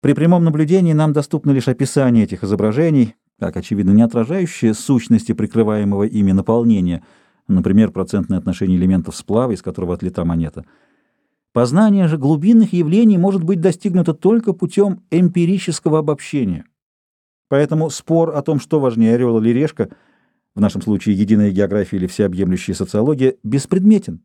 При прямом наблюдении нам доступно лишь описание этих изображений, как, очевидно, не отражающие сущности прикрываемого ими наполнения, например, процентное отношение элементов сплава, из которого отлита монета. Познание же глубинных явлений может быть достигнуто только путем эмпирического обобщения. Поэтому спор о том, что важнее, орел или решка, в нашем случае единая география или всеобъемлющая социология, беспредметен.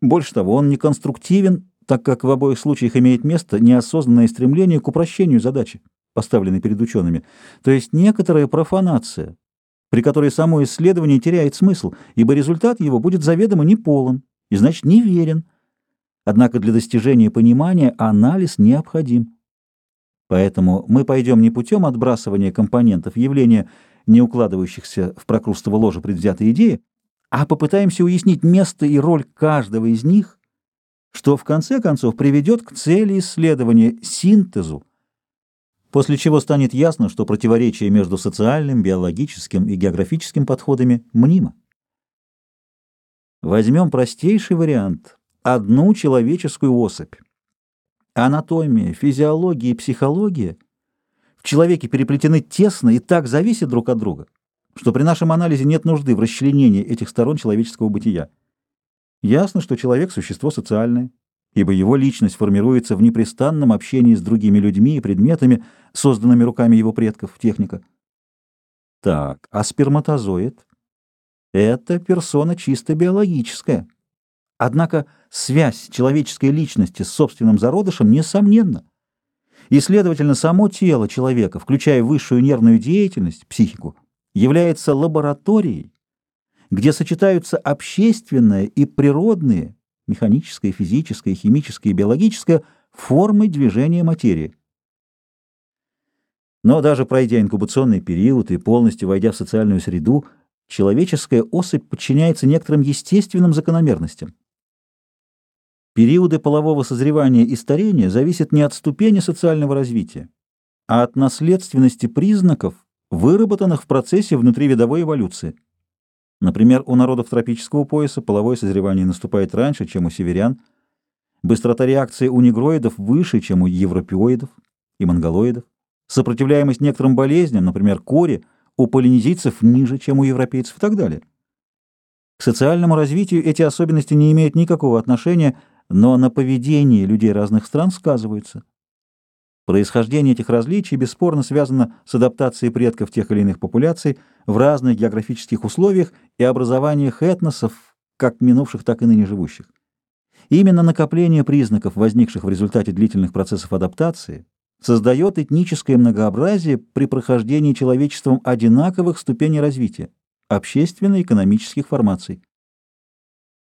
Больше того, он не конструктивен, так как в обоих случаях имеет место неосознанное стремление к упрощению задачи, поставленной перед учеными, то есть некоторая профанация, при которой само исследование теряет смысл, ибо результат его будет заведомо неполон и, значит, неверен. Однако для достижения понимания анализ необходим. Поэтому мы пойдем не путем отбрасывания компонентов явления, не укладывающихся в прокрустово ложе предвзятой идеи, а попытаемся уяснить место и роль каждого из них, что в конце концов приведет к цели исследования – синтезу, после чего станет ясно, что противоречие между социальным, биологическим и географическим подходами мнимо. Возьмем простейший вариант – одну человеческую особь. Анатомия, физиология и психология в человеке переплетены тесно и так зависят друг от друга – что при нашем анализе нет нужды в расчленении этих сторон человеческого бытия. Ясно, что человек – существо социальное, ибо его личность формируется в непрестанном общении с другими людьми и предметами, созданными руками его предков, техника. Так, а сперматозоид – это персона чисто биологическая. Однако связь человеческой личности с собственным зародышем несомненна. И, следовательно, само тело человека, включая высшую нервную деятельность, психику, является лабораторией, где сочетаются общественное и природные, механическое, физическое, химическое и биологическое, формы движения материи. Но даже пройдя инкубационный период и полностью войдя в социальную среду, человеческая особь подчиняется некоторым естественным закономерностям. Периоды полового созревания и старения зависят не от ступени социального развития, а от наследственности признаков, выработанных в процессе внутривидовой эволюции. Например, у народов тропического пояса половое созревание наступает раньше, чем у северян, быстрота реакции у негроидов выше, чем у европеоидов и монголоидов, сопротивляемость некоторым болезням, например, коре, у полинезийцев ниже, чем у европейцев и так далее. К социальному развитию эти особенности не имеют никакого отношения, но на поведение людей разных стран сказываются. Происхождение этих различий бесспорно связано с адаптацией предков тех или иных популяций в разных географических условиях и образованием этносов, как минувших, так и ныне живущих. Именно накопление признаков, возникших в результате длительных процессов адаптации, создает этническое многообразие при прохождении человечеством одинаковых ступеней развития, общественно-экономических формаций.